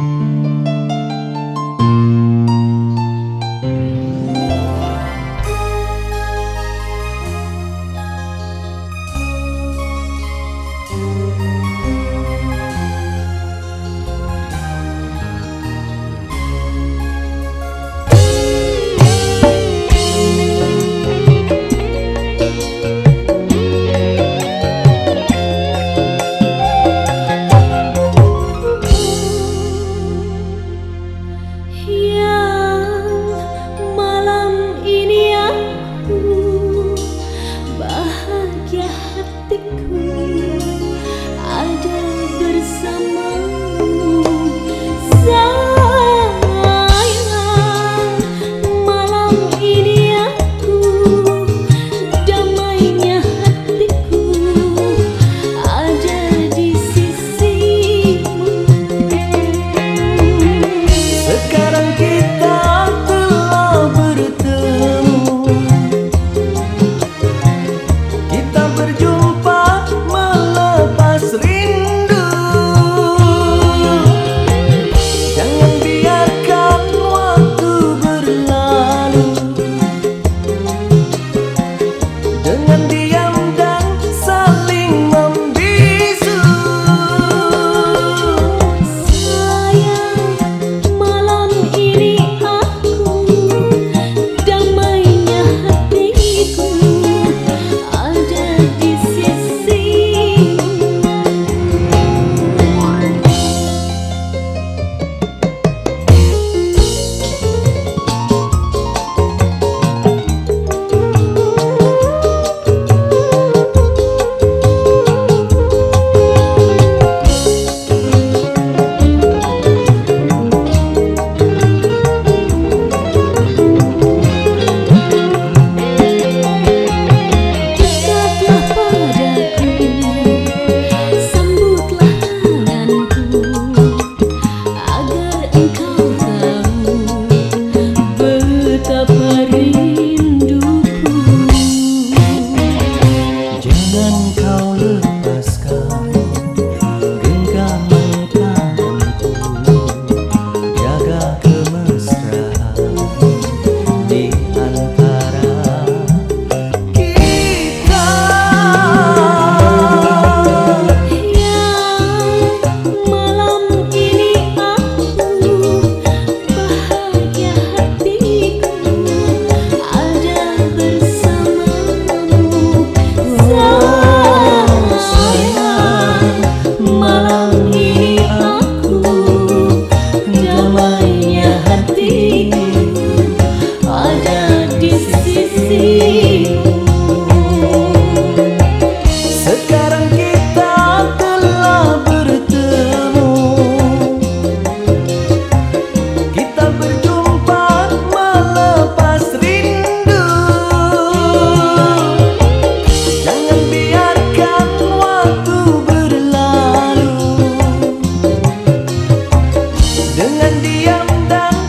Música some dengan diam dan